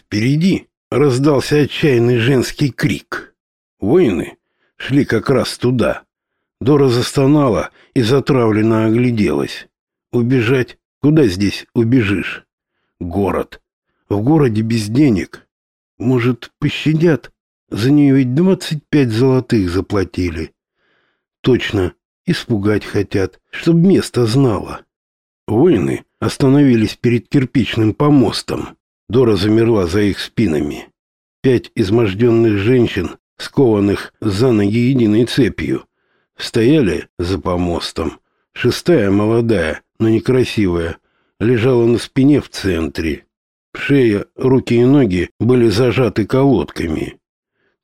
Впереди раздался отчаянный женский крик. Воины шли как раз туда. Дора застонала и затравленно огляделась. Убежать? Куда здесь убежишь? Город. В городе без денег. Может, пощадят? За нее ведь двадцать пять золотых заплатили. Точно, испугать хотят, чтоб место знала. Воины остановились перед кирпичным помостом. Дора замерла за их спинами. Пять изможденных женщин, скованных за ноги единой цепью, стояли за помостом. Шестая, молодая, но некрасивая, лежала на спине в центре. Шея, руки и ноги были зажаты колодками.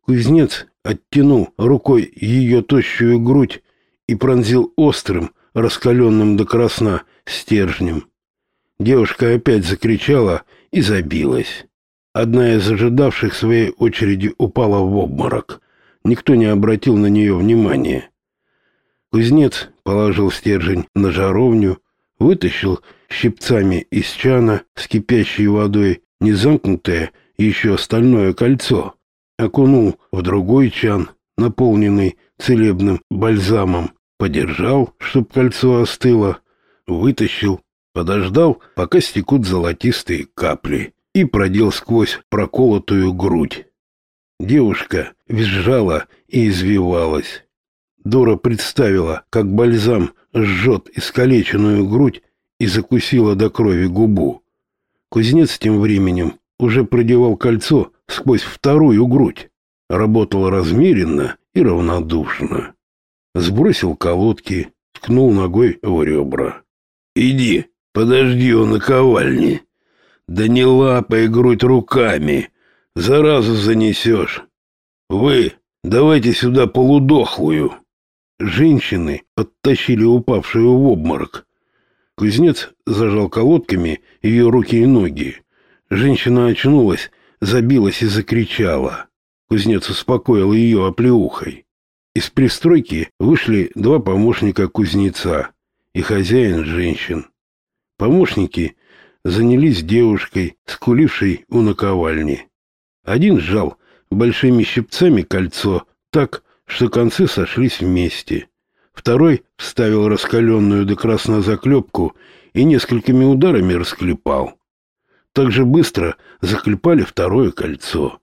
Кузнец оттянул рукой ее тощую грудь и пронзил острым, раскаленным до красна, стержнем. Девушка опять закричала и забилась. Одна из ожидавших своей очереди упала в обморок. Никто не обратил на нее внимания. Кузнец положил стержень на жаровню, вытащил щипцами из чана с кипящей водой незамкнутое еще остальное кольцо, окунул в другой чан, наполненный целебным бальзамом, подержал, чтоб кольцо остыло, вытащил, подождал, пока стекут золотистые капли, и продел сквозь проколотую грудь. Девушка визжала и извивалась. Дора представила, как бальзам жжет искалеченную грудь и закусила до крови губу. Кузнец тем временем уже продевал кольцо сквозь вторую грудь. Работал размеренно и равнодушно. Сбросил колодки, ткнул ногой в ребра. «Иди, подожди у наковальни. Да не лапай грудь руками, заразу занесешь. Вы, давайте сюда полудохлую». Женщины подтащили упавшую в обморок. Кузнец зажал колодками ее руки и ноги. Женщина очнулась, забилась и закричала. Кузнец успокоил ее оплеухой. Из пристройки вышли два помощника кузнеца и хозяин женщин. Помощники занялись девушкой, скулившей у наковальни. Один сжал большими щипцами кольцо так, что концы сошлись вместе. Второй вставил раскаленную до красна заклепку и несколькими ударами расклепал. Так же быстро заклепали второе кольцо.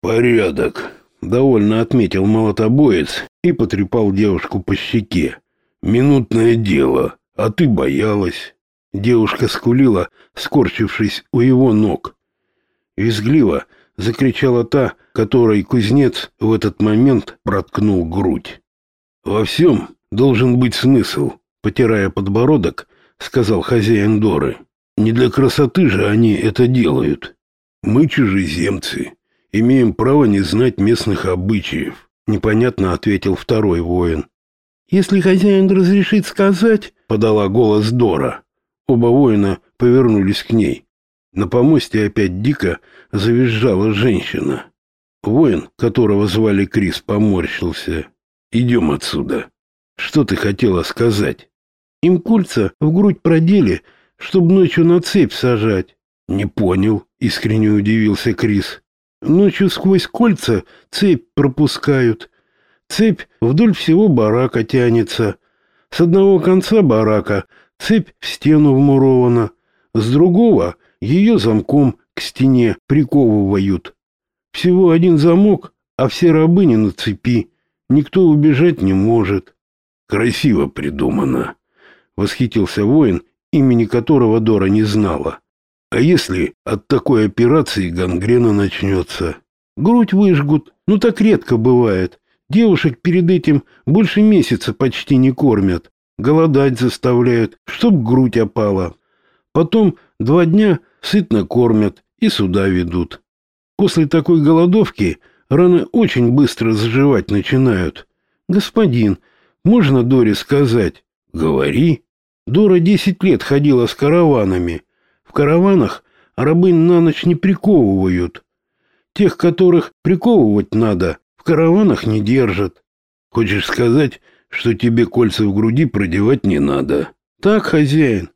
«Порядок», — довольно отметил молотобоец и потрепал девушку по щеке. «Минутное дело, а ты боялась». Девушка скулила, скорчившись у его ног. Визгливо закричала та, которой кузнец в этот момент проткнул грудь. «Во всем должен быть смысл», — потирая подбородок, сказал хозяин Доры. «Не для красоты же они это делают. Мы чужеземцы, имеем право не знать местных обычаев», — непонятно ответил второй воин. «Если хозяин разрешит сказать», — подала голос Дора. Оба воина повернулись к ней. На помосте опять дико завизжала женщина. Воин, которого звали Крис, поморщился. «Идем отсюда. Что ты хотела сказать?» «Им кольца в грудь продели, чтобы ночью на цепь сажать». «Не понял», — искренне удивился Крис. «Ночью сквозь кольца цепь пропускают. Цепь вдоль всего барака тянется. С одного конца барака цепь в стену вмурована, с другого ее замком к стене приковывают. Всего один замок, а все рабыни на цепи. Никто убежать не может. Красиво придумано. Восхитился воин, имени которого Дора не знала. А если от такой операции гангрена начнется? Грудь выжгут, ну так редко бывает. Девушек перед этим больше месяца почти не кормят. Голодать заставляют, чтоб грудь опала. Потом два дня сытно кормят и сюда ведут. После такой голодовки раны очень быстро заживать начинают. Господин, можно Доре сказать? Говори. Дора десять лет ходила с караванами. В караванах рабынь на ночь не приковывают. Тех, которых приковывать надо, в караванах не держат. Хочешь сказать, что тебе кольца в груди продевать не надо? Так, хозяин.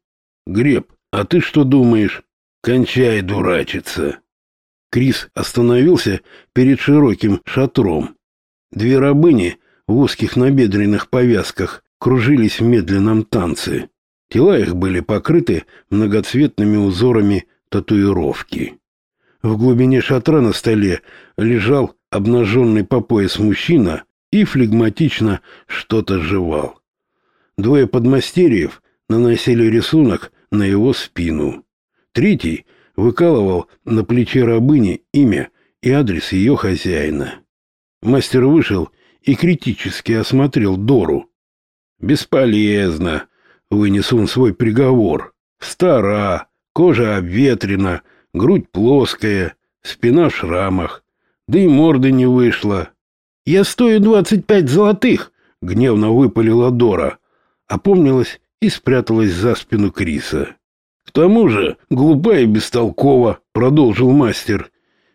Греб, а ты что думаешь? Кончай дурачиться. Крис остановился перед широким шатром. Две рабыни в узких набедренных повязках кружились в медленном танце. Тела их были покрыты многоцветными узорами татуировки. В глубине шатра на столе лежал обнаженный по пояс мужчина и флегматично что-то жевал. Двое подмастерьев наносили рисунок на его спину. Третий выкалывал на плече рабыни имя и адрес ее хозяина. Мастер вышел и критически осмотрел Дору. «Бесполезно», — вынес он свой приговор. «Стара, кожа обветрена, грудь плоская, спина в шрамах, да и морды не вышла». «Я стою двадцать пять золотых», — гневно выпалила Дора, опомнилась и спряталась за спину Криса. «К тому же глупа и бестолкова», — продолжил мастер.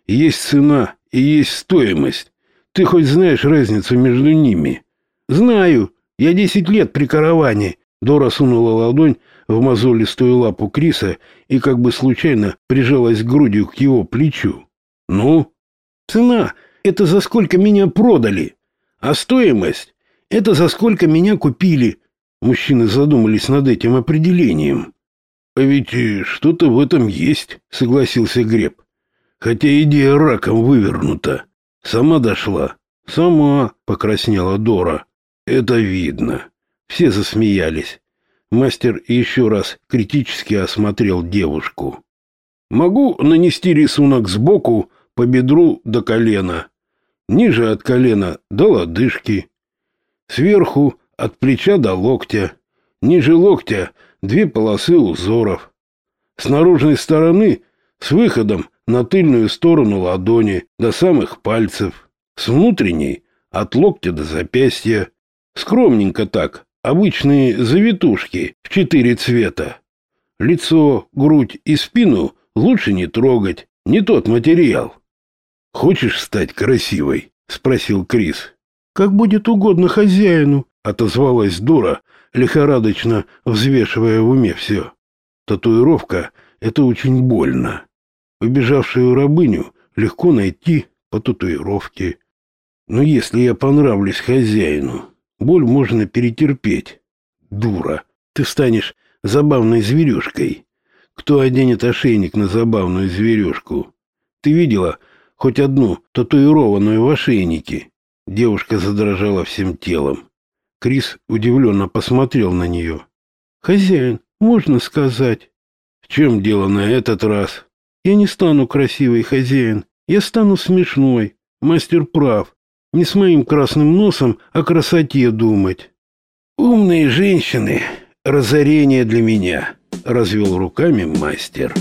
«Есть цена и есть стоимость. Ты хоть знаешь разницу между ними? Знаю. Я десять лет при караване. Дора сунула ладонь в мозолистую лапу Криса и как бы случайно прижалась грудью к его плечу. Ну? Цена — это за сколько меня продали. А стоимость — это за сколько меня купили. Мужчины задумались над этим определением. А ведь что-то в этом есть, согласился Греб. Хотя идея раком вывернута. Сама дошла. Сама покраснела Дора. Это видно. Все засмеялись. Мастер еще раз критически осмотрел девушку. Могу нанести рисунок сбоку по бедру до колена, ниже от колена до лодыжки, сверху от плеча до локтя, ниже локтя две полосы узоров. С наружной стороны с выходом на тыльную сторону ладони до самых пальцев, с внутренней от локтя до запястья. Скромненько так, обычные завитушки в четыре цвета. Лицо, грудь и спину лучше не трогать, не тот материал. Хочешь стать красивой? спросил Крис. Как будет угодно хозяину, отозвалась Дора, лихорадочно взвешивая в уме все. Татуировка это очень больно. Убежавшую рабыню легко найти по татуировке. Но если я понравлюсь хозяину, боль можно перетерпеть. Дура, ты станешь забавной зверюшкой. Кто оденет ошейник на забавную зверюшку? Ты видела хоть одну татуированную в ошейнике? Девушка задрожала всем телом. Крис удивленно посмотрел на нее. «Хозяин, можно сказать?» «В чем дело на этот раз?» Я не стану красивой, хозяин. Я стану смешной. Мастер прав. Не с моим красным носом о красоте думать. Умные женщины — разорение для меня, — развел руками мастер.